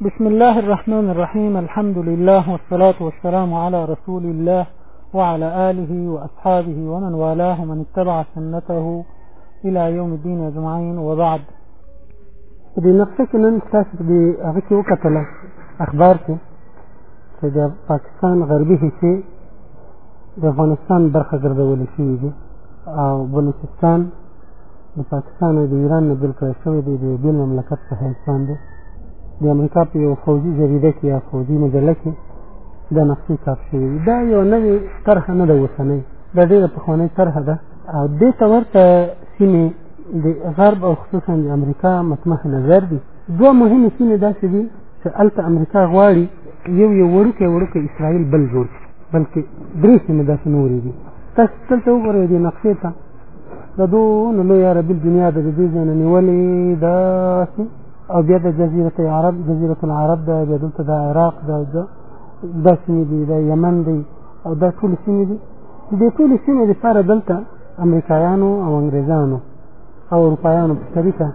بسم الله الرحمن الرحيم الحمد لله والصلاة والسلام على رسول الله وعلى آله وأصحابه ومن والاه من اتبع سنته إلى يوم الدين أجمعين وبعد د نقشه کې نن تاسو د هغه کې وکتل اخبار کې چې د پاکستان غربي حصے د افغانستان برخه ګرځول شوې دي او بلوچستان د پاکستان او د ایران نه بېل کړی شوی دی د یو بېل مملکت په حیث باندې د امریکا په یو فوجي جریده کې یا فوجي مجله کې دا نقشې چاپ شوې دي دا یو نوې طرحه نه ده اوسنۍ دا ډېره پخوانۍ طرحه ده او دې ته ورته سیمې د غرب او خصوصا د امریکا مطمح نظر دي دوه مهمې سیمې داسې دي چې هلته امریکا غواړي یو یو وړوکی وړوکی اسرائیل بل جوړ کړي بلکې درې سیمې داسې نورې دي تاسو دلته وګورئ دې نقشې ته د دون لوی عربي دنیا د دې ځای نه نیولې دا او بیا د جزیرة عرب جزیرة العرب ده بیا دلته د عراق ده دا سیمې دي د یمن دی او دا ټولې سیمې دي د دې ټولې سیمې لپاره دلته امریکایانو او انګریزانو او اروپایانو په شریکه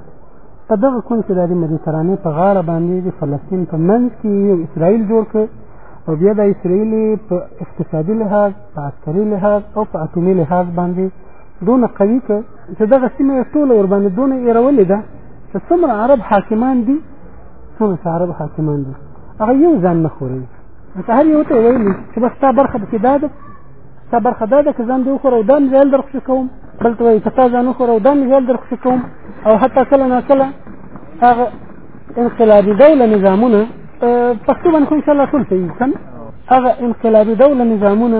په دغه کون کې د مدیترانې په غاړه باندې د فلسطین په منځ کې یو اسرائیل جوړ کړ او بیا د اسرائیل په اقتصادي لحاظ په عسکري لحاظ او په اټومي لحاظ باندې دونه قوي که چې دغه سیمه یې ټوله ورباندې دونه ایرولې ده چې څومره عرب حاکمان دي څومره چې عرب حاکمان دي هغه یو ځان نه خوري ځکه هر یو ته یې ویلي چې بس ستا برخه پکې دا ده ستا برخه دا ده که ځان دې وخوره او دا مې ځایل درخوشي کوم بل ته وایي که تا ځان وخوره او دا مې ځایل درخوشي کوم او حتی کله ناکله هغه انقلابي ډوله نظامونه پښتو باندې خو ان شاء الله ټول صحیح کن هغه انقلابي دوله نظامونه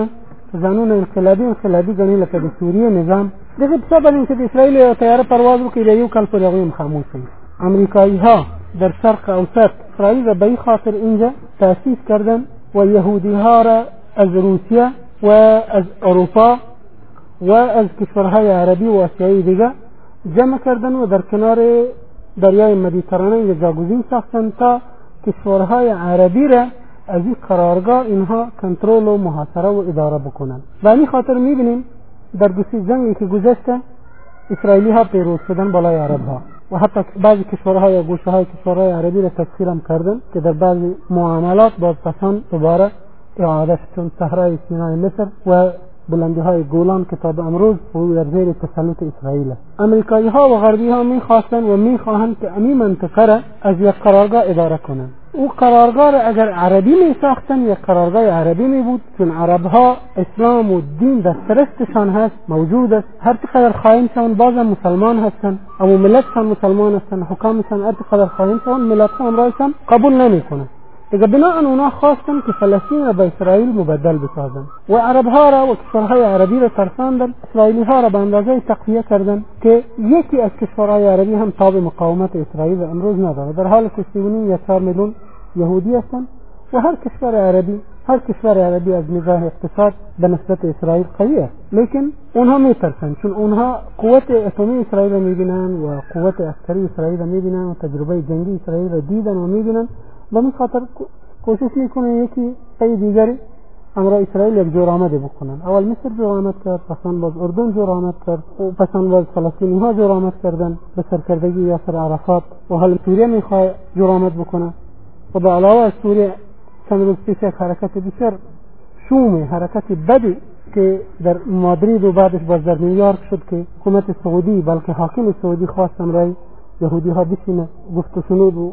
ځانونه انقلابي انقلابي ګڼي لکه د سوریې نظام دغه په سبب چې د اسرایل یو طیاره پرواز وکړي د یو کال پر هغه خاموش شي امریکایی ها در شرق اوسط اسرائیل را به این خاطر اینجا تأسیس کردن و یهودی ها را از روسیه و از اروپا و از کشورهای عربی و آسیایی دیگه جمع کردن و در کنار دریای مدیترانه جاگزین ساختن تا کشورهای عربی را از این قرارگاه اینها کنترل و محاصره و اداره بکنن و این خاطر میبینیم در دوسی جنگی که گذشته اسرائیلی ها پیروز شدن بالای عرب ها و حتی بعضی کشورها یا گوشه های کشورهای عربی را تسخیر هم کردن که در بعضی معاملات باز پسان دوباره اعاده شد چون صحرای سینای مصر و بلندی های گولان که تا به امروز او در زیر تسلط اسرائیل است امریکایی ها و غربی ها می خواستن و می خواهند که امی منطقه را از یک قرارگاه اداره کنند او قرارگاه را اگر عربی می ساختن یک قرارگاه عربی می بود چون عرب ها اسلام و دین در سرستشان هست موجود است هر چقدر خائن شون بازم مسلمان هستند اما ملتشان مسلمان هستند حکامشان هر چقدر خائن شون ملتشان رایشان قبول نمی کنند اذا بناء هنا خواستن که فلسطین را به اسرائیل مبدل بسازن و عرب ها را و کشورهای عربی را ترساندن اسرائیلی ها را به اندازه تقویه کردن که یکی از کشورهای عربی هم تاب مقاومت اسرائیل امروز نداره در حال که 39 یا 4 میلیون یهودی هستند و هر کشور عربی هر کشور عربی از نگاه اقتصاد به نسبت اسرائیل قوی است لیکن اونها میترسند چون اونها قوت اتمی اسرائیل را میبینند و قوت عسکری اسرائیل را میبینند و تجربه جنگی اسرائیل را دیدن و میبینند به من خاطر کوشش میکنه یکی پی دیگری امرا اسرائیل یک جور آمده بکنن اول مصر جور آمد کرد پسان باز اردن جور آمد کرد و پسان باز فلسطینی ها جور آمد کردن به سرکردگی یاسر عرفات و حال سوریه میخواه جور آمد بکنه و به علاوه از سوریه چند روز پیش یک حرکت بسیار شوم حرکت بدی که در مادرید و بعدش باز در نیویورک شد که حکومت سعودی بلکه حاکم سعودی خواست امرای یهودی ها بشینه گفت و شنود و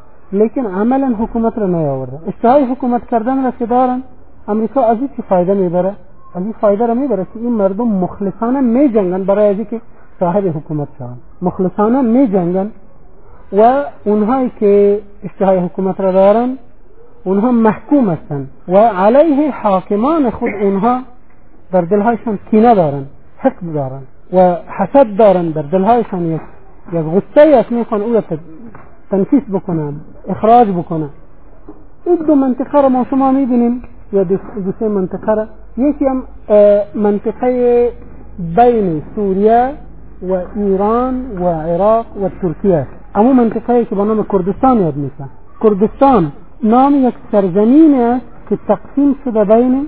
لیکن عملا حکومت را نیاورده اشتهای حکومت کردن را که دارن امریکا از چی فایده میبره از این فایده را میبره که این مردم مخلصانه جنگن برای از که صاحب حکومت شدن مخلصانه جنگن و اونهایی که اشتهای حکومت را دارن اونها محکوم هستن و علیه حاکمان خود اونها در دلهایشان کینه دارن حقد دارن و حسد دارن در دلهایشان یک یک غصه ای است میخوان او را تنفیس بکنن اخراج بکنن این دو منطقه را ما شما میبینیم یا دو سه منطقه را یکی هم منطقه بین سوریه و ایران و عراق و ترکیه است اما منطقه که با نام کردستان یاد میشه کردستان نام یک سرزمین است که تقسیم شده بین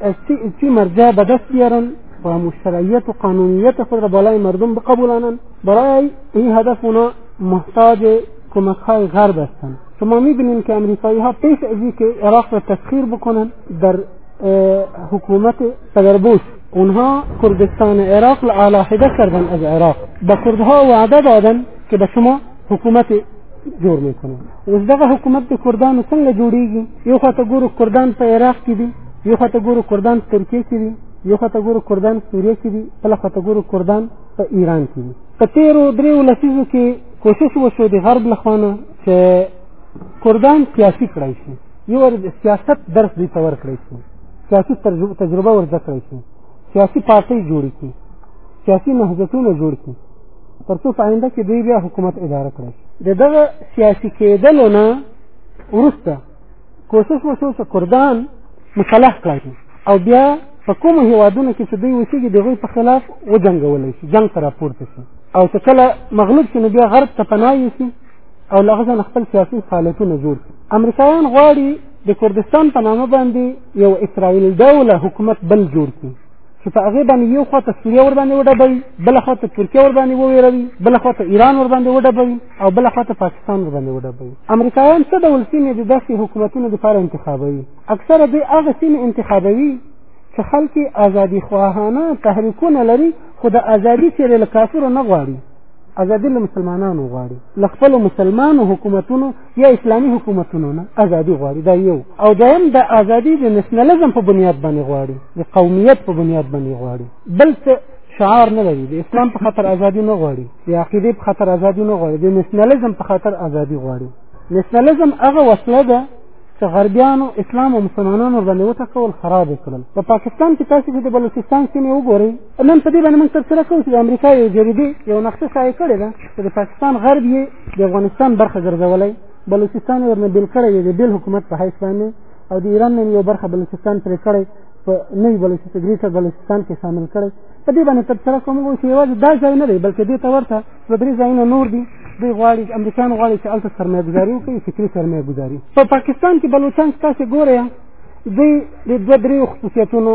از چی از چی مرجع به دست بیارن و مشرعیت و قانونیت خود را بالای مردم بقبولانن برای این هدف اونا محتاج کمک های غرب هستند شما میبینیم که امریکایی ها پیش از که عراق را تسخیر بکنن در حکومت صدر بوش اونها کردستان عراق را علاحده کردن از عراق به کردها وعده دادن که به شما حکومت جوړ نه کړو اوس دغه حکومت د کردانو څنګه جوړیږي یو خاطر ګورو کردان په عراق کې دي یو خاطر ګورو کردان ترکیه کې دي یو خاطر ګورو کردان سوریه کې دي بل خاطر ګورو کردان په ایران کې دي په تیرو دریو لسیزو کې کوشش وشو د غرب لخوانه چې کردان سیاسي کړای شي یو سیاست درس دوی ته ورکړی شي سیاسي تجربه ورزده کړی شي سیاسي پارټۍ جوړې کړي سیاسي نهضتونه جوړ کړي تر څو په آینده کې دوی بیا حکومت اداره کړي د دغه سیاسي کېدلو نه وروسته کوشش وشو چې کردان مصالح کړای شي او بیا په کومو هیوادونو کې چې دوی اوسېږي د هغوی په خلاف وجنګولی شي جنګ ته راپورته شي او چې کله مغلوب شي نو بیا غرب ته پناه یوسي او له هغه ځایه خپل سیاسي فعالیتونه جوړ کړي امریکایان غواړي د کردستان په نامه باندې یو اسرائیل ډوله حکومت بل جوړ کړي چې په هغې باندې یو خوا ته سوریه ورباندې وډبوي بله خوا ته ترکیه ورباندې وویروي بله خوا ته ایران ورباندې وډبوي او بله خوا ته پاکستان ورباندې وډبوي امریکایان څه ډول سیمې د داسې حکومتونو دپاره انتخابوي اکثره دوی هغه سیمې انتخابوي چې خلک یې ازادي خواهانه تحریکونه لري خو د ازادي چیرې له کافرو نه غواړي ازادي له مسلمانانو غواړي له خپلو مسلمانو حکومتونو یا اسلامي حکومتونو نه ازادي غواړي دا یو او دویم د ازادي د نشنلزم په بنیاد باندې غواړي د قومیت په بنیاد باندې غواړي بل څه شعار نه لري د اسلام په خاطر ازادي نه غواړي د عقیدې په خاطر ازادي نه غواړي د نشنلزم په خاطر ازادي غواړي نشنلزم هغه وسله ده چې غربیانو اسلام او مسلمانانو باندې وټکول خراب کړل په پاکستان کې تاسو د بلوچستان سیمه وګورئ نن په دې باندې موږ ترسره کوو چې د امریکا یو جریدې یو نقشه شایع کړې ده چې د پاکستان غرب یې د افغانستان برخه ګرځولی بلوچستان یې ورنه بېل کړی دی د بېل حکومت په حیث باندې او د ایران نه یو برخه بلوچستان پرې کړی په نوي بلوچستان ګریټر بلوچستان کې شامل کړی په دې باندې تبصره کوم چې یوازې دا ځای نه دی بلکې دې ته ورته دوه درې ځایونه نور دي دوی غواړي امریکایان غواړي چې هلته سرمایه ګزاري وکړي فکري سرمایه ګزاري په پاکستان کې بلوچان چې تاسې ګورئ دوی د دوه درېیو خصوصیتونو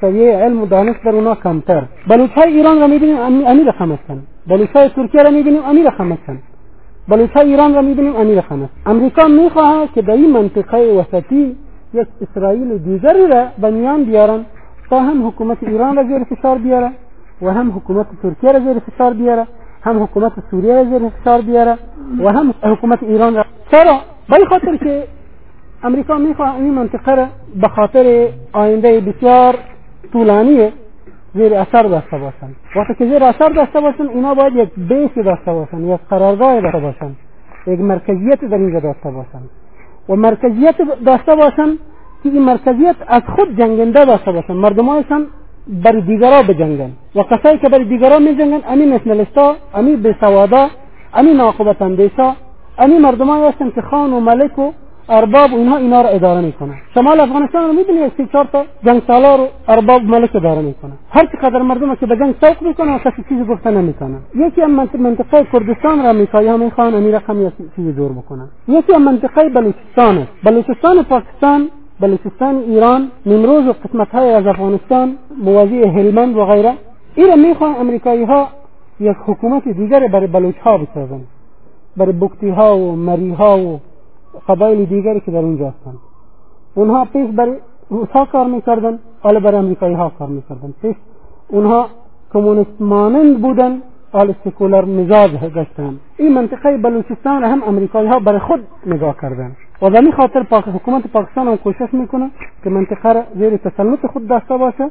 که یه علم و دانش در اونا کمتر بلوچ های ایران را میبینیم امیر رقم هستن بلوچ های ترکیه را میبینیم امیر رقم هستن بلوچ های ایران را میبینیم امیر رقم هست امریکا میخواهد که در این منطقه وسطی یک اسرائیل دیگری را به میان بیارن تا هم حکومت ایران را زیر فشار بیاره و هم حکومت ترکیه را زیر فشار بیاره هم حکومت سوریه را زیر فشار بیاره و هم حکومت ایران را چرا به خاطر که امریکا میخواه این منطقه را به خاطر آینده بسیار طولانی زیر اثر داشته باشند وقتی که زیر اثر داشته باشند اینا باید یک بیسی داشته باشند یک قرارگاه داشته باشند یک مرکزیت در اینجا داشته باشند و مرکزیت داشته باشند که این مرکزیت از خود جنگنده داشته باشند مردمایشان بر دیگرا بجنگن و کسایی که بر دیگرا میجنگن امی نشنلستا امی بسوادا امی ناقبت اندیشا امی مردمایی هستن که خان و ملک و ارباب اونها اینا رو اداره میکنن شمال افغانستان رو میبینید سی چهار تا جنگ سالار و ارباب ملک اداره میکنن هر چقدر مردم که به جنگ سوق میکنن کسی چیزی گفته نمیکنن یکی هم منطقه کردستان را میخوای یا میخوان امیر رقم چیزی دور بکنن یکی هم منطقه بلوچستان است بلوچستان پاکستان بلوچستان ایران نمروز و قسمت های از افغانستان موازی هلمند و غیره ایران میخوان امریکایی ها یک حکومت دیگر برای بلوچ ها بسازن برای بکتی ها و مری ها و قبایل دیگری که در اونجا هستند اونها پیش برای روسا کار میکردن حالا برای امریکایی ها کار میکردن پیش اونها کمونیست مانند بودن حال سکولر مزاج گشتن این منطقه بلوچستان را هم امریکایی ها برای خود نگاه کردن و به خاطر پاک حکومت پاکستان هم کوشش میکنه که منطقه را زیر تسلط خود داشته باشه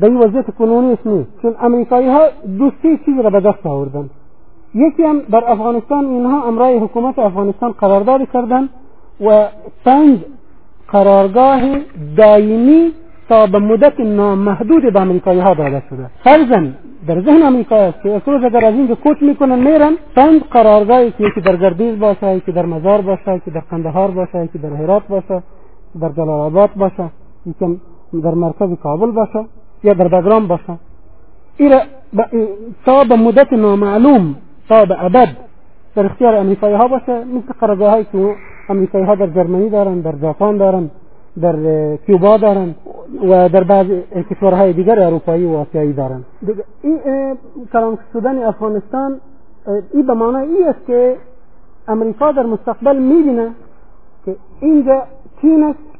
در این وضعیت کنونی است نیست چون امریکایی ها دو سه چیز را به دست آوردن یکی هم در افغانستان اینها امرای حکومت افغانستان قرارداد کردن و پنج قرارگاه دائمی تا به مدت نامحدود به امریکایی ها داده شده فرزن در ذهن امریکا است که امروز اگر از اینجا کوچ میکنن میرن پنج قرارگاهی که یکی در گردیز باشه یکی در مزار باشه یکی در قندهار باشه یکی در هرات باشه در جلال آباد باشه یکم در مرکز کابل باشه یا در بگرام باشه ایره تا به مدت نامعلوم تا به ابد در اختیار امریکایی ها باشه مثل قرضه هایی که امریکایی ها در جرمنی دارن در ژاپن دارن در کیوبا دارن و در بعض کشورهای دیگر اروپایی و آسیایی دارن این کلان شدن افغانستان این به معنای این است که امریکا در مستقبل میبینه که اینجا چین است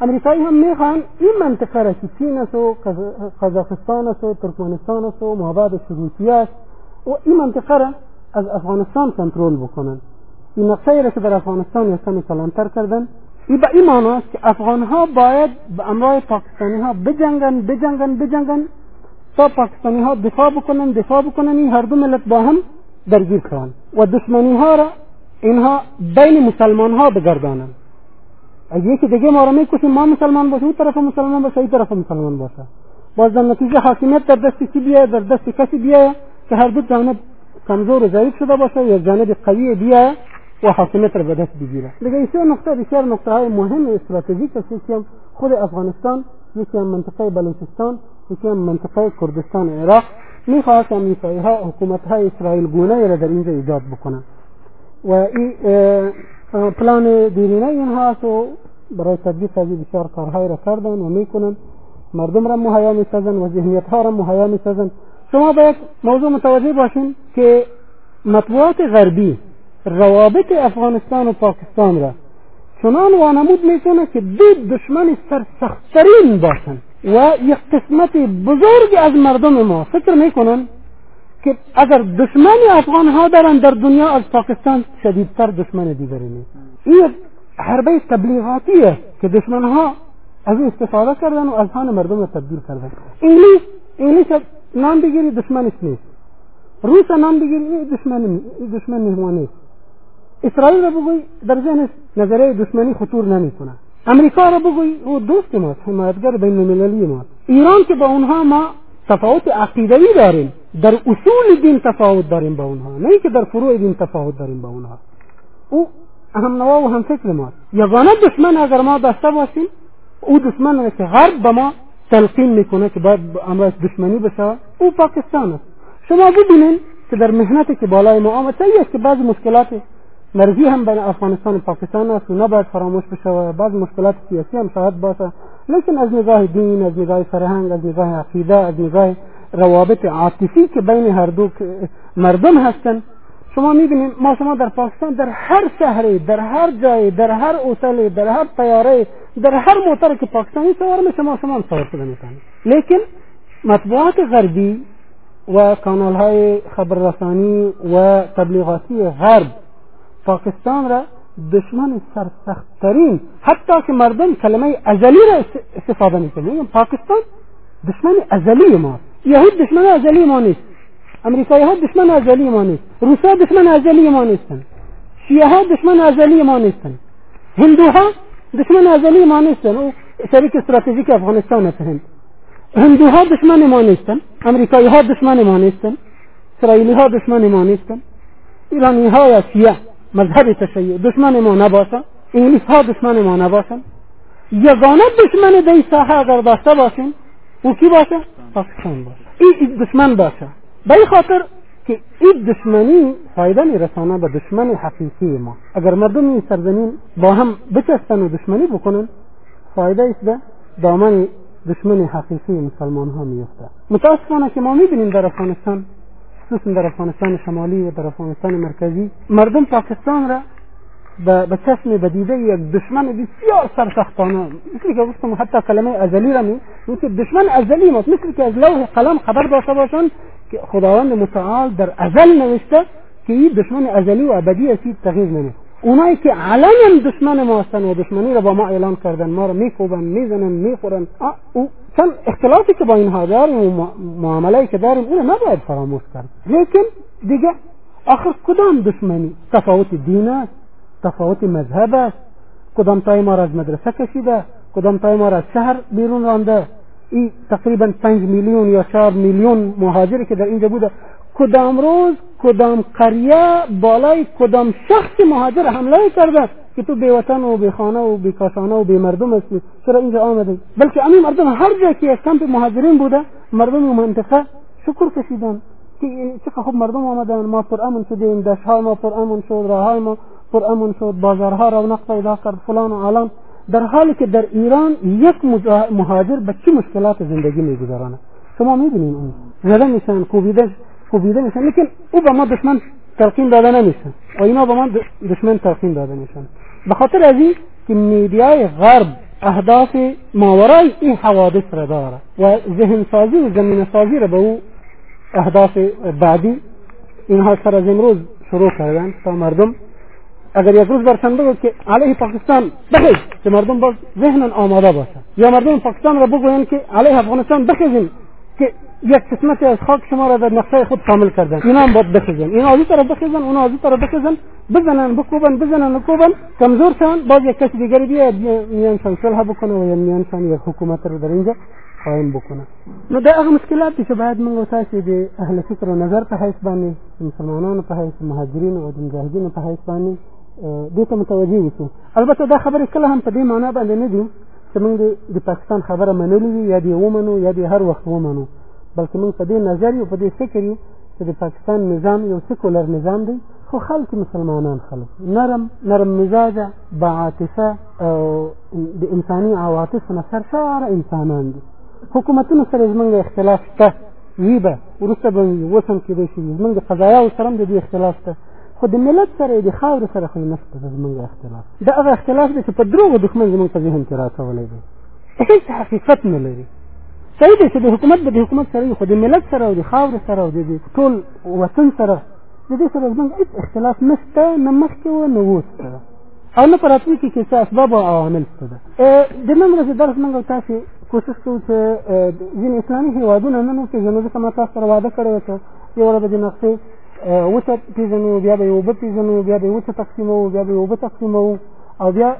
امریکایی هم میخوان این منطقه را که چین است و قزاقستان است و ترکمنستان است و مابعدش روسیه است و این منطقه را از افغانستان کنترل بکنن این نقشه را که در افغانستان یکم کلانتر کردن این به این است که افغان باید به امرای پاکستانی ها بجنگن بجنگن بجنگن تا پاکستانی ها دفاع بکنن دفاع بکنن این هر دو ملت با هم درگیر کنن و دشمنی را اینها بین مسلمان ها بگردانن یکی دیگه ما را میکشیم ما مسلمان باشه او طرف مسلمان باشه این طرف مسلمان باشه باز در نتیجه حاکمیت در دست کی بیایه در دست کسی بیایه که هر دو جانب کمزور و ضعیف شده باشه یا جانب قوی بیایه و حاکمیت را به دست بگیره دیگه این سه نقطه بسیار نقطه های مهم استراتژیک است یکی هم خود افغانستان یکی هم منطقه بلوچستان یکی هم منطقه کردستان عراق میخواهد که امریکایی ها حکومت های اسرائیل گونه را در اینجا ایجاد بکنند و پلان دیرینه این هست و برای تدبیق از بسیار کارهای را کردن و میکنن مردم را مهیا میسازن و ذهنیت ها را مهیا میسازن شما باید موضوع متوجه باشین که مطبوعات غربی روابط افغانستان و پاکستان را چنان وانمود میکنه که دو دشمن سرسختترین باشند و یک قسمت بزرگ از مردم ما فکر میکنن که اگر دشمن افغان ها دارن در دنیا از پاکستان شدیدتر دشمن دیگری نیست این حربه تبلیغاتی است که دشمن ها از این استفاده کردن و از هان مردم تبدیل کردن انگلیس انگلیس نام بگیری دشمنش نیست روس نام بگیری دشمن دشمن مهمانه اسرائیل را بگوی در ذهنش نظریه دشمنی خطور نمیکنه امریکا را بگوی او دوست ماست حمایتگر بین المللی ماست ایران که با اونها ما تفاوت عقیدوی داریم در اصول دین تفاوت داریم با اونها نه که در فروع دین تفاوت داریم با اونها او هم نوا و هم فکر ما یگانه دشمن اگر ما بسته باشیم او دشمن را که غرب به ما تلقین میکنه که باید امراض دشمنی بشه او پاکستان است شما ببینید که در مهنتی که بالای ما آمد است که بعض مشکلات مرزی هم بین افغانستان و پاکستان است و نباید فراموش بشه و بعض مشکلات سیاسی هم شاید باشه لیکن از نگاه دین از نگاه فرهنگ از نگاه عقیده از نگاه روابط عاطفی که بین هر دو مردم هستن شما میبینید ما شما در پاکستان در هر شهری در هر جای در هر اوتلی در هر طیاره در هر موتر که پاکستانی سوار میشه ما شما هم سوار شده میکنیم لیکن مطبوعات غربی و کانال های خبررسانی و تبلیغاتی غرب پاکستان را دشمن سرسخت ترین حتی که مردم کلمه ازلی را استفاده میکنه پاکستان دشمن ازلی ما یهود دشمن ازلی ما نیست امریکایی ها دشمن ازلی ما نیست روسا دشمن ازلی ما نیستن شیعه ها دشمن ازلی ما نیستن هندوها دشمن ازلی ما نیستن او شریک استراتژیک افغانستان هستند هندوها دشمن ما نیستن امریکایی ها دشمن ما نیستن اسرائیلی ها دشمن ما نیستن ایرانی ها یا شیعه مذهب تشیع دشمن ما نباشن انگلیس ها دشمن ما نباشن یگانه دشمن دی ساحه اگر داشته باشیم او کی باشه پاکستان باشه این دشمن باشه به این خاطر که این دشمنی فایده میرسانه به دشمن حقیقی ما اگر مردم این سرزمین با هم بچستن و دشمنی بکنن فایده ایست به دامن دشمن حقیقی مسلمان ها میفته متاسفانه که ما میبینیم در افغانستان خصوصا در افغانستان شمالی و در افغانستان مرکزی مردم پاکستان را به به چشم بدیده یک دشمن بسیار سرسختانه مثل که گفتم حتی کلمه ازلی را می که دشمن ازلی ماست مثل که از لوح قلم خبر داشته باشند که خداوند متعال در ازل نوشته که این دشمن ازلی و ابدی است تغییر نمیکنه اونایی که علنا دشمن ما هستن و دشمنی را با ما اعلان کردن ما را میکوبن میزنن میخورن وكان اختلاطي بين هدار ومعاملاتي كدار الأولى ما بعد فراموش كان لكن دي جاء آخر كدام دشمني تفاوت الدينات تفاوت مذهبات کدام تای ما را از مدرسه کشیده کدام تای ما را از شهر بیرون رانده این تقریبا پنج میلیون یا چهار میلیون مهاجری که در اینجا بوده کدام روز کدام قریه بالای کدام شخص مهاجر حمله کرده که تو بیوطن و بیخانه و بیکاسانه و بیمردم هستی سر اینجا آمده بلکه امی مردم هر جا که یک کمپ مهاجرین بوده مردم اون منطقه شکر کشیدن که چقدر خوب مردم آمدن ما پر امن شدیم دشها ما پر امن شد راهای ما پر امن شد بازارها رونق پیدا کرد فلان و علان در حالی که در ایران یک مهاجر به چه مشکلات زندگی میگذرانه شما میبینین اون زده میشن کوبیده کوبیده میشن لیکن او به ما دشمن تلقین داده نمیشن و اینا به ما دشمن تلقین داده میشن به خاطر از این که میدیای غرب اهداف ماورای این حوادث را داره و ذهن سازی و زمین سازی را به او اهداف بعدی اینها سر از امروز شروع کردن تا مردم اگر یک روز برسن بگو که علیه پاکستان بخیز که مردم باز ذهن آماده باشه یا مردم پاکستان را بگوین که علیه افغانستان بخیزیم که یک قسمتی از خاک شما را در نقشه خود کامل کردن اینا هم باید بخیزن اینا از طرف بخیزن اونا از طرف بخیزن بزنن بکوبن بزنن بکوبن کمزور شون باز یک کسی دیگری بیاید میان شون صلح بکنه و یا میان شون یک حکومت رو در اینجا قائم بکنه نو دا هغه مشکلات دي چې باید موږ او تاسې د اهل فکر او نظر په حیث باندې مسلمانانو په حیث مهاجرینو او د مجاهدینو په حیث باندې دې ته متوجه اوسو البته دا خبرې کله هم په دې معنا باندې نه دي چې موږ د پاکستان خبره منلې وي یا دې ومنو یا دې هر وخت ومنو بلکې موږ په دې نظر یو په دې فکر یو چې د پاکستان نظام یو سیکولر نظام دی خو خلک مسلمانان خلک نرم نرم مزاجه با عاطفه او د انساني عواطفو نه سرشاره انسانان دي حکومتونو سره زمونږ اختلاف شته وي به وروسته به اوس هم کېدای شي زمونږ د قضایاو سره هم د دوی اختلاف شته خو د ملت سره د خاورې سره خو نشته زمونږ اختلاف دا هغه اختلاف دی چې په دروغو دښمن زمونږ په ذهن کې راچولی دی هېڅ حقیقت نه لري صحیح دی چې د حکومت به د حکومت سره وي خو د ملت سره او د خاورې سره او د ټول وطن سره د دې سره زموږ هیڅ اختلاف نشته نه مخکې و نه اوس ته او نه په راتلونکي کې څه اسباب او عوامل شته ده د نن ورځې درس موږ تاسې کوشش کوو چې ځینې اسلامي هېوادونه نن وپېژنو ځکه ما تاسو سره واده کړی و چې یوه ورځ به د نقشې وچه پېژنو بیا به یې اوبه پېژنو بیا به یې وچه تقسیموو بیا به یې اوبه تقسیموو او بیا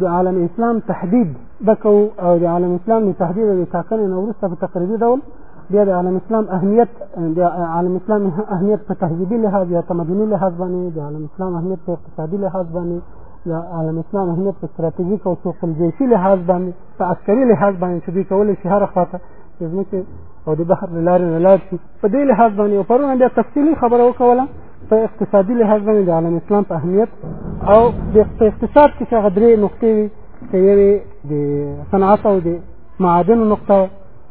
د عالم اسلام تحدید به کوو او د عالم اسلام د تحدید او د ټاکنې نه وروسته په تقریبي ډول بیا د عالم اسلام اهمیت د عالم اسلام اهمیت په تهذیبي لحاظ یا تمدني لحاظ باندې د عالم اسلام اهمیت په اقتصادي لحاظ باندې د عالم اسلام اهمیت په ستراتیژیک او سوق الجیشي لحاظ باندې په عسکري لحاظ باندې چې دوی کولی شي هره خواته د ځمکې او د بحر له لارې نه لاړ شي په دې لحاظ باندې او پرونه بیا تفصیلي خبره وکوله په اقتصادي لحاظ باندې د عالم اسلام په اهمیت او د اقتصاد کې چې هغه درې نقطې وي چې یوې د صنعت او د معادنو نقطه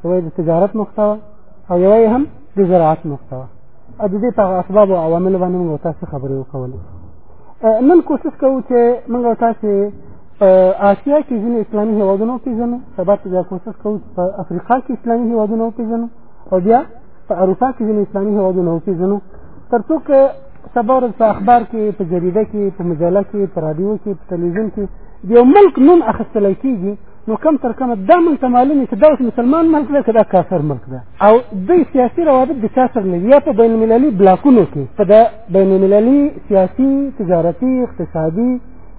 یوه د تجارت نقطه وه او یوه یې هم د زراعت نقطه وه او د دې په اسباب او عواملو باندې موږ تاسو خبرې وکولې نن کوشش کوو چې موږ تاسو آسیا کې ځینې اسلامي هېوادونه وپېژنو سبا ته بیا کوشش کوو چې په افریقا کې اسلامي هېوادونه وپېژنو او بیا په اروپا کې ځینې اسلامي هېوادونه وپېژنو تر څو که سبا ورځ په اخبار کې په جریده کې په مجله کې په رادیو کې په تلویزیون کې د یو ملک نوم اخیستلی کېږي نو کم تر کمه دا مونږ ته معلومه چې دا اوس مسلمان ملک ده که دا کافر ملک ده او دوی سیاسي روابط د چا سره نه یا په بین المللي بلاکونو کې په د بین المللي سیاسي تجارتي اقتصادي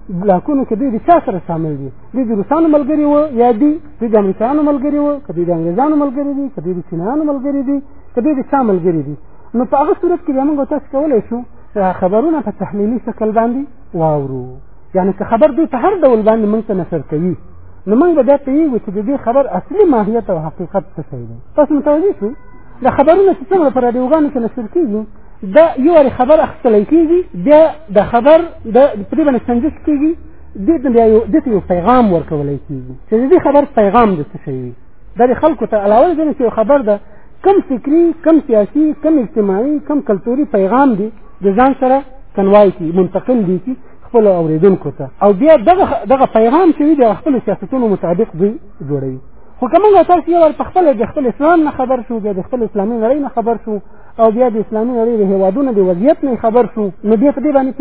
بلاکونو کې دوی د چا سره شامل دي دوی د روسانو ملګري وو یا دي دوی د امریکایانو ملګري وو که دوی د انګریزانو ملګري دي که دوی د چینایانو ملګري دي که دوی د چا ملګري دي نو په هغه صورت کې بیا موږ تاسو کولی شو خبرونه په تحلیلي شکل باندې واورو یعنی که خبر دوی په هر ډول باندې موږ ته نشر کوي نو موږ به بیا پوهېږو چې د دې خبر اصلي ماهیت او حقیقت څه شی دی تاسو متوجه شئ د خبرونه چې څومره په راډیوګانو کې نشر کېږي دا یو وارې خبر اخیستلی کېږي بیا د خبر د په دې باندې سنجش کېږي دې ته بیا یو دې ته یو پیغام ورکولی کېږي چې د دې خبر پیغام د څه شی وي دا د خلکو ته علاوه دې چې خبر ده کم فکری کم سیاسي کم اجتماعي کم کلتوري پیغام دی د ځان سره کنوای کی منتقل دی کی خپل اوریدونکو ته او بیا دغه دغه پیغام چې دی خپل سیاستونو مطابق دی جوړوي خو کومه تاسو یو په خپل د خپل اسلام نه خبر شو د خپل اسلامي نړۍ نه خبر شو او بیا د اسلامي نړۍ د هیوادونو د وضعیت نه خبر شو نو بیا په دې باندې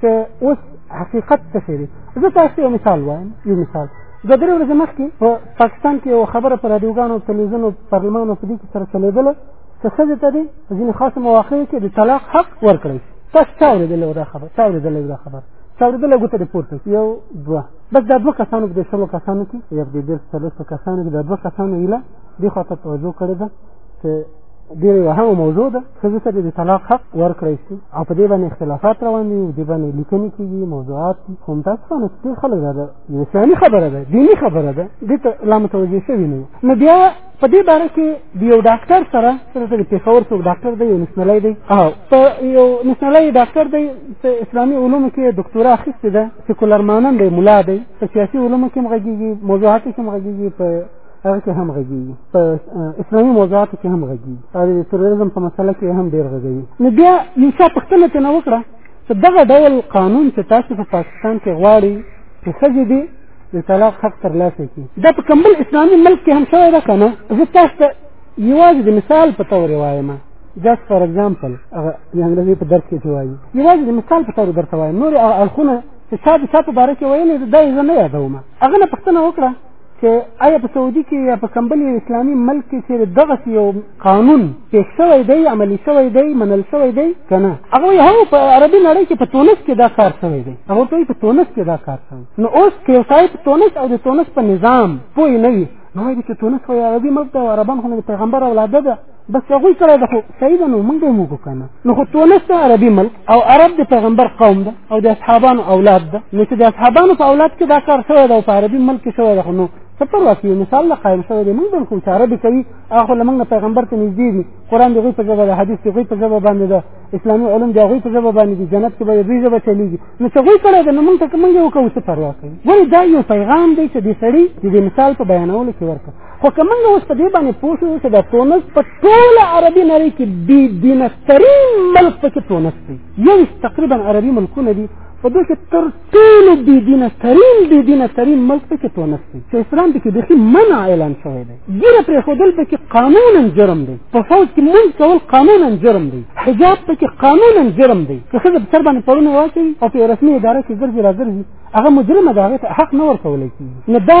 چې اوس حقیقت څه دی زه تاسو یو مثال وایم یو مثال د درې ورځې مخکې په پاکستان کې یوه خبره په رادیوګانو تلویزیونو پارلمانو په دې کې سره چلېدله چې ښځې ته دې په ځینې خاصو مواقعو کې د طلاق حق ورکړی شي تاسو چا اورېدلی دا خبر چا اورېدلی دا خبر چا اورېدلی ګوته دې پورته یو دوه بس دا دوه کسانو کې د شلو کسانو کې یا د دېرش څلوېښتو کسانو کې دا دوه کسانو ایله دې خوا ته توجه کړې ده چې ډېره یوه هغه موضوع ده ښځو ته د طلاق حق ورکړی شي او په دې باندې اختلافات روان دي دې باندې لیکنې کېږي موضوعات دي همداسې باندې ډېر خلک دا انساني خبره ده دیني خبره ده دې ته لا متوجه شوي نه نو بیا په دې باره کې د یو ډاکټر سره سره د پېښور څوک ډاکټر دی یو نسنلی دی او په یو نسنلی ډاکټر دی په اسلامي علومو کې دکتورا اخیستې ده سیکولر مانن دی ملا دی په سیاسي علومو کې هم غږېږي موضوعاتو کې هم غږېږي په هغه کې هم غږیږي په اسلامي موضوعاتو کې هم غږیږي او د تروریزم په مسله کې هم ډېر غږوي نو بیا یو چا پوښتنه ترې نه وکړه په دغه ډول قانون چې تاسو په پاکستان کې غواړي چې ښځې دې د طلاق حق ترلاسه کړي دا په کوم بل اسلامي ملک کې هم شوی ده که نه زه تاسو ته یوازې د مثال په تور وایم جاست فار اگزامپل هغه د انګریزي په درس کې چې وایي یوازې د مثال په تور درته وایم نور هغه اړخونه چې چا د چا په باره کې ویلي دا یې زه نه یادوم هغه نه پوښتنه وکړه چې آیا په سعودي کې یا په کمبل یو اسلامي ملک کې چې دغسې یو قانون پېښ شوی دی عملي شوی دی منل شوی دی که نه هغه وایي هغه په عربي نړۍ کې په تونس کې دا کار شوی دی هغه ورته وایي په تونس کې دا کار شوی نو اوس که یو سړی په تونس او د تونس په نظام پوه نه وي نو وایي چې تونس خو یو عربي ملک دی او عربان خو د پیغمبر اولاده ده بس هغوی کړی ده خو صحیح ده نو موږ به موږ کنه نو خو تونس ته عربي ملک او عرب د پیغمبر قوم ده او د اصحابانو اولاد ده نو چې د اصحابانو په اولاد کې دا کار شوی ده او په عربي ملک کې شوی ده خو نو څه پروا کوي مثال له قایم شوی دی موږ به کوم چې عربي کوي هغه له موږ پیغمبر ته نږدې دي قرآن د هغوی په ژبه ده حدیث د هغوی په ژبه باندې ده اسلامي علوم د هغوی په ژبه باندې دي جنت کې به د دوی ژبه چلېږي نو چې هغوی کړی ده نو موږ ته که موږ یې وکړو څه پروا کوي ولې دا یو پیغام دی چې د سړي د دې مثال په بیانولو کې ورکړه خو که موږ اوس په دې باندې پوه شو چې د تونس په ټوله عربي نړۍ کې بې دینه ترین ملک پکې تونس دی یوویشت تقریبا عربي ملکونه دي په دې کې تر ټولو بې دینه ترین بې دینه ترین ملک پکې تونس دی چې اسلام پکې بیخي منع اعلان شوی دی ږیره پرېښودل پکې قانونا جرم دی په فوج کې مونځ کول قانونا جرم دی حجاب پکې قانونا جرم دی که ښځه په سر باندې پړونه واچوي او په رسمي اداره کې ګرځي راګرځي هغه مجرمه ده هغې ته حق نه ورکولی کېږي نو دا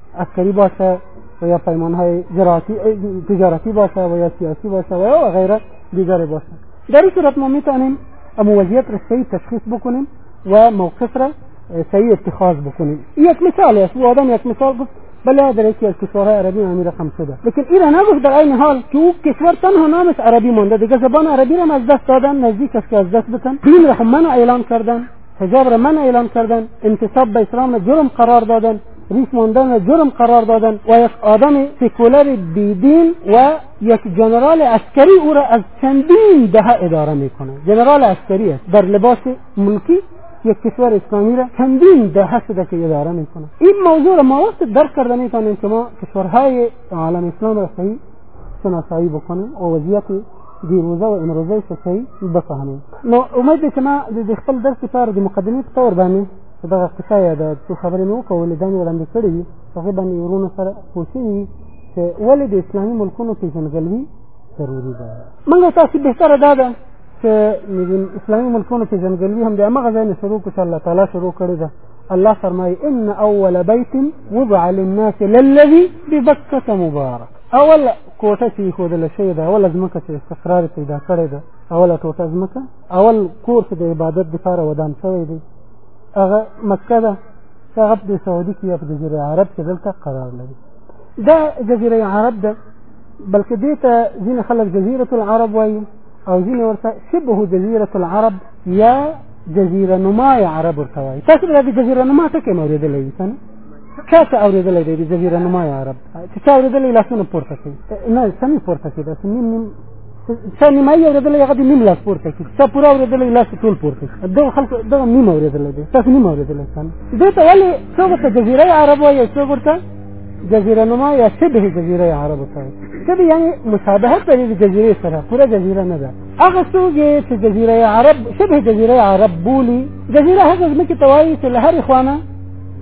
عسکری باشه و یا پیمان های جراتی تجارتی باشه و یا سیاسی باشه و یا غیره دیگری باشه در این صورت ما میتونیم اما وضعیت را صحیح تشخیص بکنیم و موقف را صحیح اتخاذ بکنیم یک مثال است و آدم یک مثال گفت بله در یکی از کشورهای عربی نامی رقم شده لیکن این را نگفت در این حال که او کشور تنها نامش عربی مانده دیگه زبان عربی را از دست دادن نزدیک است که از دست بتن دین را هم من اعلان کردن حجاب را من اعلان کردن انتصاب به اسلام را جرم قرار دادن ریس ماندن را جرم قرار دادن و یک آدم سکولر بیدین و یک جنرال عسکری او را از چندین دهه اداره میکنه جنرال عسکری است در لباس ملکی یک کشور اسلامی را چندین دهه شده که اداره میکنه این موضوع را ما وقت درک کرده میتونیم که ما کشورهای عالم اسلام را صحیح شناسایی بکنیم و وضعیت دیروزه و امروزه صحیح بفهمیم نو امید که ما د خپل درس لپاره د مقدمې په طور باندې په دغه قصه یا د څو خبرې مې وکولې دا مې وړاندې کړې وي په هغې باندې وروڼو سره پوه شوي وي چې ولې د اسلامي ملکونو پېژندګلوي ضروري ده موږ تاسو بهتره دا ده چې اسلامي ملکونو پېژندګلوي هم د همغه ځای نه شروع کړو چې الله تعالی شروع کړې ده الله فرمایي ان اول بیت وضع للناس للذي ببکة مبارک اول کوټه چې ښودل شوې ده اوله ځمکه چې استقرار پیدا کړې ده اوله ټوټه ځمکه اول کور چې د عبادت لپاره ودان شوی دی هغه مکه ده چې هغه د سعودي کې یا په جزیره عرب کې دلته قرار لري دا جزیره عرب ده بلکې دې ته ځینې خلک جزیره العرب وایي او ځینې ورته شبه جزیره العرب یا جزیره نما یا عرب ورته وایي تاسو به د جزیره نما ټکی مې اورېدلی وي که نه چا څه اورېدلی دی د جزیره نما یا عرب چې چا اورېدلی لاسونه پورته کوي نه سمې پورته کوي داسې نیم نیم څه نیمه یې اورېدلی هغه دې نیم لاس پورته کړي څه پوره اورېدلی لاس ټول پورته کړي دغه خلکو دغه نیم اورېدلی دی تاسو نیم اورېدلی څه دوی ته ولې څوک ورته جزیره عرب وایي څوک ورته جزیره نما یا شبه جزیره عرب ته شبه یعنې مشابهه لري د جزیرې سره پوره جزیره نه ده هغه څوک چې جزیره عرب شبه جزیره عرب بولي جزیره هغه ځمکې ته وایي چې له هرې خوانه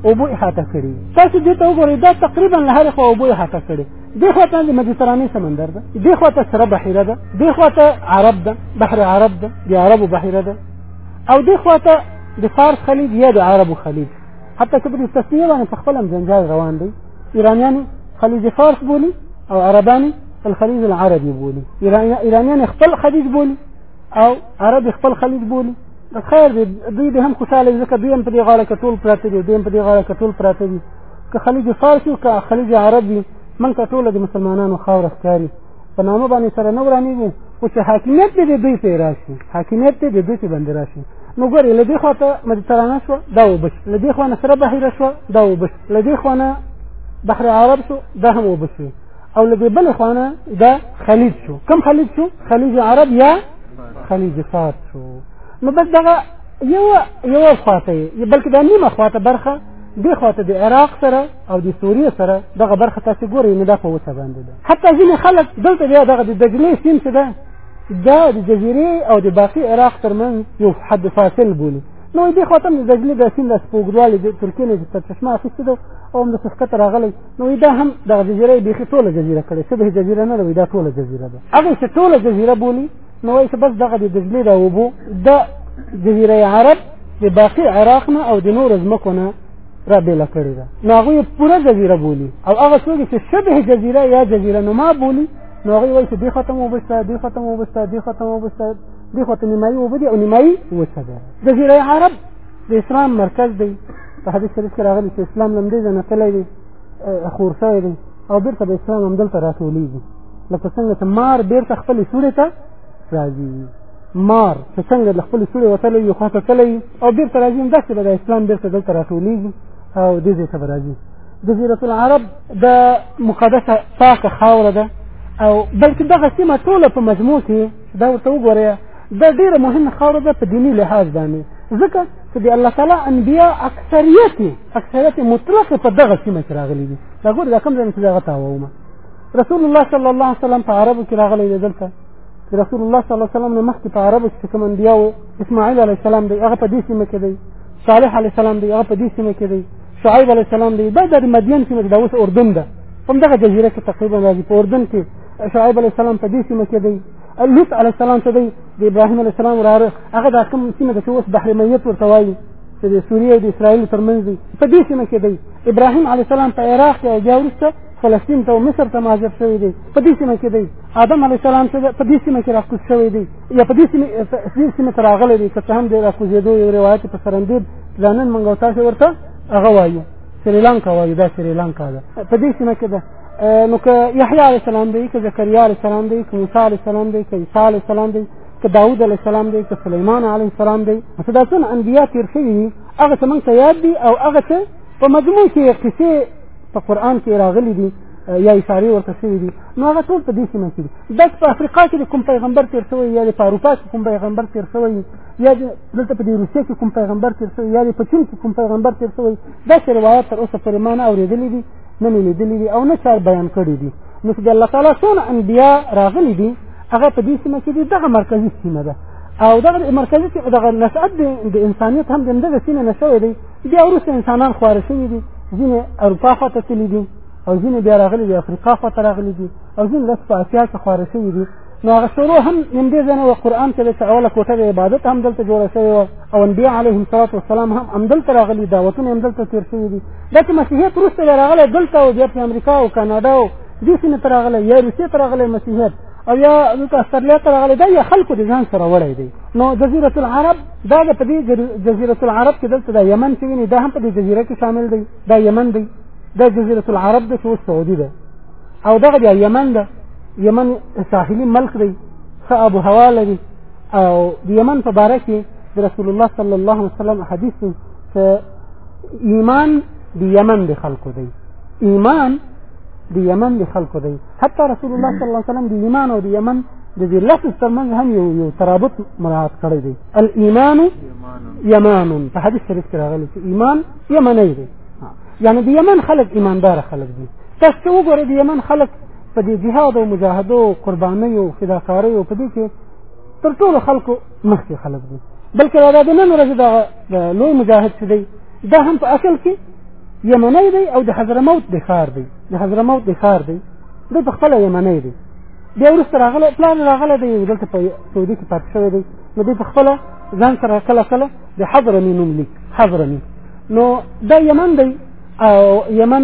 اوبو احاطه کړي تاسو دې ته وګورئ دا تقریبا له هرې خوا اوبو احاطه کړي دی خوا ته د مدیترانې سمندر ده دی خوا ته سره بحیره ده دی خوا ته عرب ده بحر عرب ده د عربو بحیره ده او دی خوا ته د فارس خلیج یا د عربو خلیج حتی که په دې تسمیه باندې په خپل هم جنجال روان دی ایرانیان خلیج فارس بولي او عربان الخلیج العربي بولي ایرانیان خپل خلیج بولي او عرب خپل خلیج بولي خیر دی دوی به هم خوشاله ځکه دوی هم په دې غاړه کې ټول پراته دي دوی هم په دې غاړه کې ټول پراته دي که خلیج فارس او که خلیج عرب وي موږ ته ټوله د مسلمانانو خاوره ښکاري په نامه باندې سره نه ورانېږو خو چې حاکمیت دې د دوی پرې راشي حاکمیت دې د دوی پرې باندې راشي نو ګورې له دې خوا ته مدیترانه شوه دا وبش له دې خوا نه سره بحیره شوه دا وبش له دې خوا نه بحر عرب شو دا هم وبش شو او له دې بلې خوا نه دا خلیج شو کوم خلیج شو خلیج عرب یا خلیج فارس شو نو بس دغه یو یو خواته بلکې دا نیمه خواته برخه دې خواته د عراق سره او د سوریې سره دغه برخه تاسو ګورئ نو دا په وسه باندې ده حتی ځینې خلک دلته بیا دغه د دجلې سیم څه ده دا د جزیرې او د باقي عراق ترمنځ یو حد فاصل بولي نو دې خواته د دجلې د سیم د سپوږوالي د ترکیې نه د سرچشمه اخیستې ده او هم د سخکت راغلی نو دا هم دغه جزیره بیخي ټوله جزیره کړې څه به جزیره نه ده دا ټوله جزیره ده هغه چې ټوله جزیره بولي نو وایي چې بس دغه د دجلې دا اوبو د جزیره عرب د باقي عراق نه او د نورو ځمکو نه را بېله کړې ده نو هغوی یې پوره جزیره بولي او هغه څوک چې شبه جزیره یا جزیره نما بولي نو هغوی وایي چې دې ختم اوبه شته دې ختم اوبه شته دې ختم اوبه شته دې خوا ته نیمایي اوبه دي او نیمایي وچه ده جزیره عرب د اسلام مرکز دی په حدیث شریف کې راغلي چې اسلام لمدې ځای نه تللی دی خور شوی دی او بېرته به اسلام همدلته راټولېږي لکه څنګه چې مار بیرته خپل سورې ته راځي مار چې څنګه د خپل سورې وتلی یو خواته تللی او بیرته راځي همداسې به د اسلام بیرته دلته راټولېږي او دې ځای ته به راځي جزیرة العرب د مقدسه پاکه خاوره ده او بلکې دغه سیمه ټوله په مجموع کې دا ورته وګورئ دا ډېره مهمه خاوره ده په دیني لحاظ باندې ځکه چې د الله تعالی انبیا اکثریت اکثریت مطلق په دغه سیمه کې راغلي دي دا ګور دا کوم ځای چې دغه تاوومه رسول الله صلی الله علیه وسلم په عربو کې راغلی دی دلته چې رسول الله صلی الله علیه وسلم نه مخکې په عربو کې کوم انبیا وو اسماعیل علیه السلام دی هغه په دې سیمه کې دی صالح علیه السلام دی هغه په دې سیمه کې دی شعیب علیه السلام دی دا د مدین سیمه کې دا اوس اردن ده همدغه جزیره کې تقریبا راځي په اردن کې شعیب علیه السلام په دې سیمه کې دی لوط علیه السلام ته دی د ابراهیم علیه السلام وراره هغه دا کوم سیمه ده چې اوس بحر میت ورته وایي چې د سوریې او د اسرائیل ترمنځ دی په دې سیمه کې دی ابراهیم علیه السلام په عراق کې او بیا وروسته فلسطین ته مصر ته مهاجر شوی دی په دې سیمه کې دی آدم علیه السلام چې په دې سیمه کې راکوز شوی دی یا په دې سیمه دې سیمه ته راغلی دی که څه هم د راکوزېدو یو روایت په سرندیب ځانن موږ او تاسو ورته هغه وایو سریلانکا وایو دا سریلانکا ده په دې سیمه کې ده نو که یحیی علیه السلام دی که زکریا علیه السلام دی که موسی علیه السلام دی که عیسی علیه السلام دی که داود علیه السلام دی که سلیمان علیه السلام دی څه دا څونه انبیا تېر شوي دي هغه څه موږ ته یاد دي او هغه څه په مجموع کې قصې په قران کې راغلي دي یا اشاره ورته شوې دي نو هغه ټول په دې سیمه کې دي بس په افریقا کې کوم پیغمبر تیر شوی یا په اروپا کې کوم پیغمبر تیر شوی یا دلته په روسیه کې کوم پیغمبر تیر شوی یا په چین کې کوم پیغمبر تیر شوی دا چې روایت تر اوسه پورې ما نه اورېدلې دي نه مې لیدلې دي او نه چا بیان کړي دي نو چې الله تعالی څونه انبیا راغلي دي هغه په دې سیمه کې دي دغه مرکزي سیمه ده او دغه مرکزي چې دغه نشأت د انسانیت هم د دغه سینه نشوي دی بیا وروسته انسانان خواره شوي دي ځینې اروپا خواته تللي دي او ځینې بیا راغلي دي افریقا خواته راغلي دي او ځینې لس په اسیا کې خواره شوي دي نو هغه شروع هم نږدې ځای نه وه قرآن کې چې اوله کوټه د عبادت هم دلته جوړه شوې وه او انبیا علیهم صلات وسلام هم همدلته راغلي دعوتونه هم دلته تېر شوي دي دا چې مسیحیت وروسته بیا راغلی دلته او بیا په امریکا او کاناډا او دې سیمې ته راغلی یا روسیې ته راغلی مسیحیت او یا دلته استرلیا ته راغلی دا یا خلکو د ځان سره وړی دی نو جزیرة العرب دا د په دې جزیره العرب کې دلته د یمن چې ویني دا هم په دې جزیره کې شامل دی دا یمن دی دا جزیره العرب د څو سعودي ده او دغه بیا یمن ده یمن ساحلي ملک دی ښه ابو هوا لري او د یمن په باره کې د رسول الله صلی الله علیه وسلم حدیث دی چې ایمان د یمن د خلکو دی ایمان د یمن د خلکو دی حتی رسول الله صلی الله علیه وسلم د ایمان او د یمن د دې لفظ ترمنځ هم یو یو ترابط مراعات کړی دی الايمان یمان په حدیث شریف کې راغلی چې ایمان یمنی دی یعنی د یمن خلک ایماندار خلک دي تاسو ته وګورئ د یمن خلک په دې جهاد او مجاهدو او قربانیو او فداکاریو په دې کې تر ټولو خلکو مخکې خلک دي بلکې دا د نن ورځې د لوی مجاهد چې دی دا هم په اصل کې یمنی دی او د حضرموت د ښار دی د حضرموت د ښار دی دی په خپله یمنی دی بیا وروسته راغلی پلار راغلی دی یو دلته په سعودي کې پاتې شوی دی نو دی په خپله ځان سره کله کله د حضرمي نوم لیک حضرمي نو دا یمن دی او یمن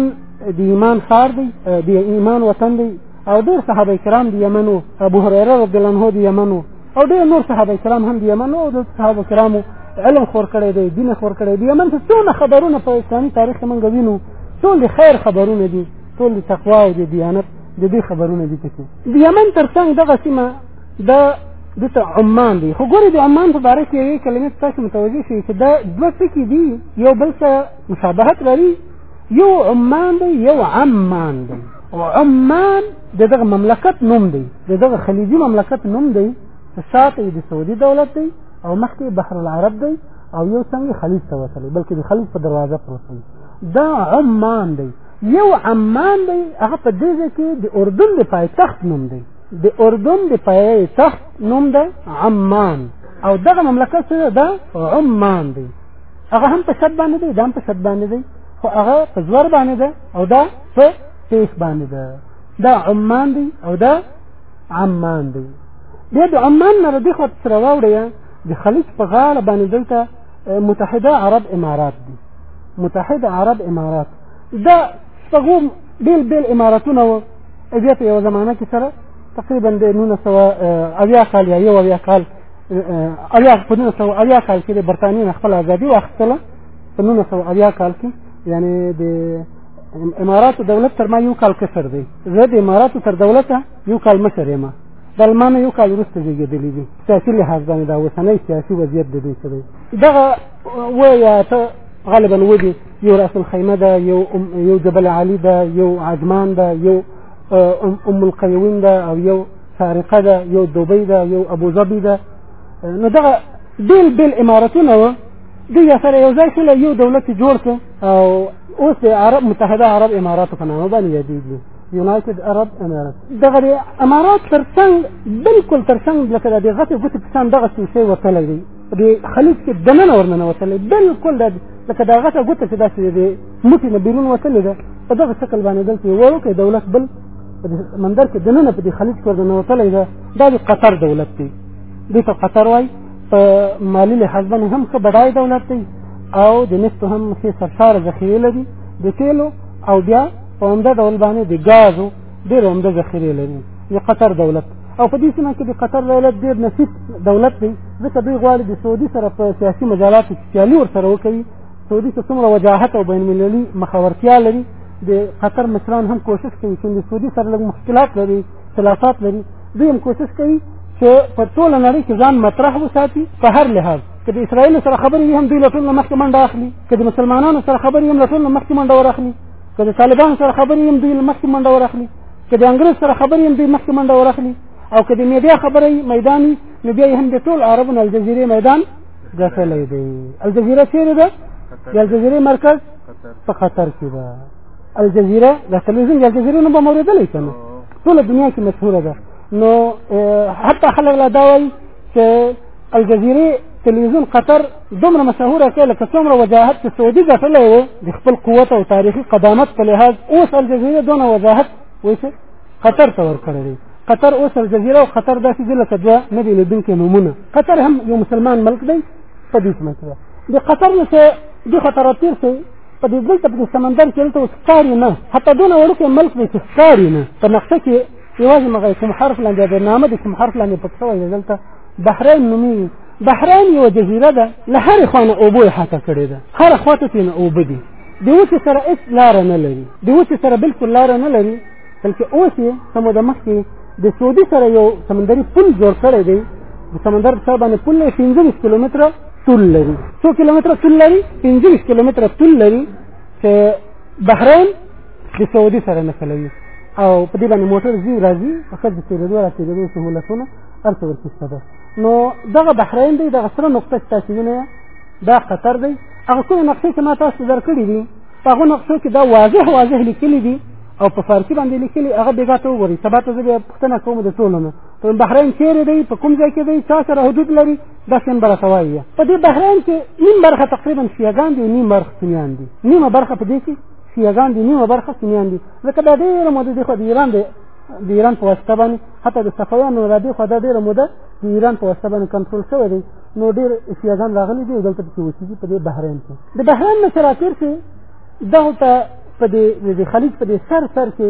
د ایمان ښار دی د ایمان وطن دی او ډېر صحابه کرام د یمن وو ابو هريره رضی الله عنه د یمن وو او ډېر نور صحابه کرام هم د یمن وو او د صحابه کرامو علم خور کړی دی دین خور کړی دی یمن ته څونه خبرونه په اسلامي تاریخ کې موږ وینو ټول د خیر خبرونه دي ټول د تقوا او د دیانت د دې خبرونه دي پکې د یمن ترڅنګ دغه سیمه د دته عمان دی خو ګورې د عمان په باره کې یوې کلمې تاسو متوجه شئ چې دا دوه ټکي دي یو بل سره مشابهت لري یو عمان دی یو عمان دی او عمان د دغه مملکت نوم دی د دغه خلیجي مملکت نوم دی چې شاته د سعودي دولت دی او مخکې بحر العرب دی او یو څنګه خلیج ته وصلي بلکې د خلیج په دروازه پروت دی دا عمان دی یو عمان دی هغه په دې ځای کې د اردن د پایتخت نوم دی د اردن د پایتخت نوم دی عمان او دغه مملکت څه ده عمان دی هغه هم په شد باندې دی دا هم په شد باندې دی خو هغه په زور باندې ده او دا په پیش باندې ده دا عمان دی او دا عمان دی بیا د عمان نه ردی خو سره واوړی د خلیج په غاړه باندې دلته متحده عرب امارات دي متحده عرب امارات دا څنګه بیل بیل اماراتونه و بیا په یو زمانہ کې سره تقریبا د 1900 اویا کال یا یو اویا کال اویا په نولس سوه اویا کال کې د برتانیې نه خپله ازادي واخیستله په نولس سوه اویا کال کې یعنې د اماراتو دولت تر ما یو کال کسر دی زه د اماراتو تر دولته یو کال مشر یم د المان یو کال وروسته زیږېدلي دي سیاسي لحاظ باندې دا اوسنی سیاسي وضعیت د دوی سره دغه وایه ته غالبا ودي یو راس الخیمه ده یو یو جبل علي ده یو عجمان ده یو ام القیوین ده او یو فارقه ده یو دوبۍ ده یو ابوظبي ده نو دغه بېل بېل امارتونه وه دوی سره یو ځای شول یو دولت یې جوړ کړ او اوس د عرب متحده عرب اماراتو په نامه باندې یادېږي یونایټډ عرب امارات دغه د امارات تر څنګ بلکل تر څنګ لکه د دې غټې ګوتې په شان دغه سیسې وتلی دی د خلیج کې دننه ورننه وتلی بلکل د لکه دا غټه ګوته چې داسې د موټي نه بیرون وتلې ده په دغه شکل باندې دلته یې وړوکی دولت بل په مندر کې دنه په دې خلیج کې ورننه وتلی ده دا د قطر دولت دی دې ته قطر وای په مالی لحاظ باندې هم ښه بډای دولت دی او د نفت هم ښه سرشار ذخیره لري د تیلو او بیا په عمده ډول باندې د ګازو ډېر عمده ذخیره لري د قطر دولت او په دې سیمه کې د قطر دولت ډېر نصیب دولت دی ځکه دوی غواړي د سعودي سره په سیاسي مجالاتو کې سیالي ورسره وکوي سعودي ته څومره وجاهت او بین المللي مخاورتیا لري د قطر مشران هم کوشش کوي چې د سعودي سره لږ مشکلات لري اختلافات لري دوی هم کوشش کوي چې په ټوله نړۍ کې ځان مطرح وساتي په هر لحاظ که د اسرائیل سره خبرې وي هم دوی له ټولو مخکې منډه اخلي که د مسلمانانو سره خبرې هم له ټولو مخکې منډه ور اخلي که د طالبانو سره خبرې هم دوی له مخکې منډه ور اخلي که د انګرېز سره خبرې هم دوی مخکې منډه ور اخلي او که د میډیا خبرې میدان وي نو بیا یې هم د ټول عربو نه الجزیرې میدان ګټلی دی الجزیره چیرې ده د الجزیرې مرکز په قطر کې ده الجزیره د تلویزیون د الجزیرې نوم به مو اورېدلی که نه ټوله دنیا کې مشهوره ده نو حتی خلک لا دا وایي چې الجزیرې تلویزیون قطر دومره مشهوره کړې لکه څومره وجاهت چې سعودي ګټلی و د خپل قوت او تاریخي قدامت په لحاظ اوس الجزیرې دونه وجاهت وایي قطر ته ورکړی دی قطر اوس الجزیره او قطر داسې دي لکه دوه نه دي لیدونکي نومونه قطر هم یو مسلمان ملک دی په دې سیمه کې د قطر نه چې د خطر تیر شي په دې دلته په سمندر کې دلته ښکاري نه حتی دونه وړوکی ملک دی چې ښکاري نه په نقشه کې یوازې مغه کوم حرف لاندې د نامه د کوم حرف لاندې پټ شوی دلته بحرین نومي بحرین یو جزیره ده له هرې خوا نه اوبه یې حاته کړې ده هره خوا ته ترې نه اوبه دي د اوسې سره هېڅ لاره نه لري د اوسې سره بلکل لاره نه لري بلکې اوس یې څه موده مخکې د سعودي سره یو سمندري پل جوړ کړی دی د سمندر په سر باندې پل لري پنځلس کیلومتره طول لري څو کیلومتره طول لري پنځلس کیلومتره طول لري چې بحرین د سعودي سره نښلوي او په دې باندې موټر ځي راځي په ښځ د تېرېدو را تېرېدو سهولتونه هر څه ورکښته ده نو دغه بحرین دی دغه سره نقطه چې تاسو وینئ دا خطر دی هغه کومې نقشې چې ما تاسو درکړې دي په هغو نقشو کې دا واضح واضح لیکلي دي او په فارسي باندې لیکلي هغه بېګا ته وګورئ سبا ته زه بیا پوښتنه کوم د ټولو نه په بحرین چیرې دی په کوم ځای کې دی چا سره حدود لري دا سیم برخه وایي په دې بحرین کې نیم برخه تقریبا شیعګان دي نیم برخه سنیان دي نیمه برخه په دې کې شیعګان دي نیمه برخه سنیان دي ځکه دا ډېره موده دې خو د ایران دی د ایران په واسطه باندې حتی د صفویانو را دې خو دا ډېره موده د ایران په واسطه باندې کنټرول شوی دی نو ډېر سیاګان راغلي دي دلته چې اوسېږي په دې بحرین کې د بحرین نه چې راتېر شي دغه ته په دې د خلیج په دې سر سر کې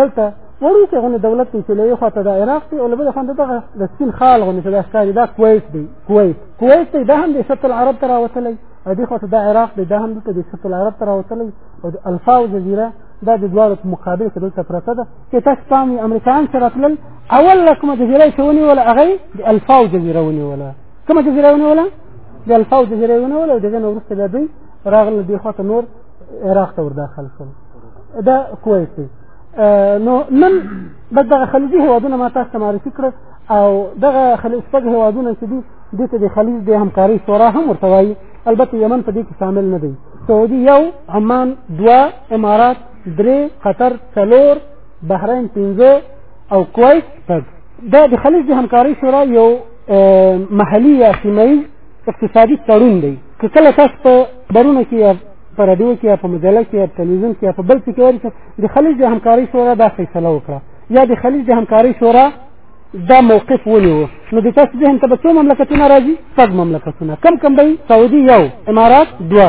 دلته وړوکی غونې دولت دی چې له یوې خوا ته د عراق دی او له بلې خوا ته دغه د سپین خال غونې چې دا ښکاري دا کویت دی کویت کویت دی دا هم د شط العرب ته راوتلی او دې خوا ته دا عراق دی دا هم دلته د شط العرب ته راوتلی او د الفاو جزیره دا د دواړو په مقابل کې دلته پرته ده چې تاسو پام امریکایان سره تلل اول له کومه جزیره چې ونیوله هغه یې د الفاو جزیره ونیوله کومه جزیره ونیوله د الفاو جزیره یې ونیوله او د هغې نه وروسته بیا دوی راغله دې خوا ته نور عراق ته ورداخل شول دا کویت دی نو نن بس دغه خلیجي هېوادونه ما تاسو ته معرفي کړه او دغه خلیج شپږ هېوادونه چې دي دې ته د خلیج د همکارۍ شورا هم ورته وایي البته یمن په دې کې شامل نه دی سعودي یو عمان دوه امارات درې قطر څلور بحرین پنځه او کویت شپږ دا د خلیج د همکارۍ شورا یو محلي یا سیمهییز اقتصادي تړون دی که کله تاسو په خبرونو کې یا په رادیو کې یا په مجله کې یا په تلویزیون کې یا په بل څه کې وایي چې د خلیج د همکارۍ شورا دا فیصله وکړه یا د خلیج د همکارۍ شورا دا موقف ونیو نو د تاسو ذهن ته به څو مملکتونه راځي شپږ مملکتونه کم کم به سعودي یو امارات دوه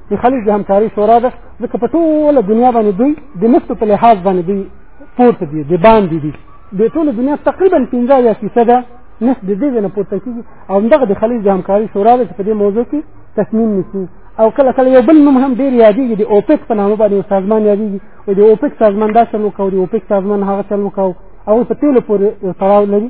د خلیج د همکاري شورا ده ځکه په ټوله دنیا باندې دوی د نفتو په لحاظ باندې دوی پورته دي د باندې دي د ټوله دنیا تقریبا پنځه یا فیصده نفت د دې نه پورته کیږي او دغه د خلیج د همکاري شورا ده چې په دې موضوع کې تصمیم نیسي او کله کله یو بل نوم هم ډیر یادېږي د اوپک په نامه باندې یو سازمان یادېږي او د اوپک سازمان دا چل وکړو د اوپک سازمان هغه چل وکړو او په تیلو پورې تړاو لري